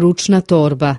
ručna torba.